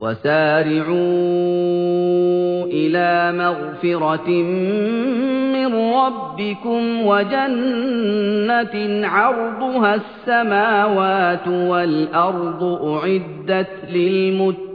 وسارعوا إلى مغفرة من ربكم وجنة عرضها السماوات والأرض أعدت للمتقين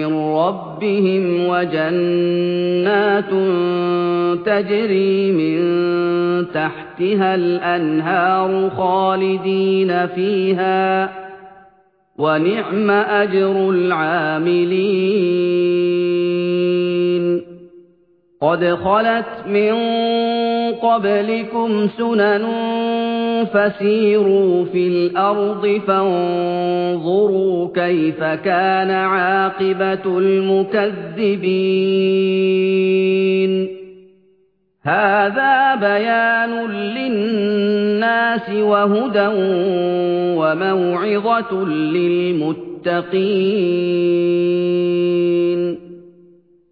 ربهم وجنات تجري من تحتها الأنهار خالدين فيها ونعم أجر العاملين قد خلت من قبلكم سنن فسيروا في الأرض فانظروا كيف كان عاقبة المكذبين. هذا بيان للناس وهدى وموعظة للمتقين.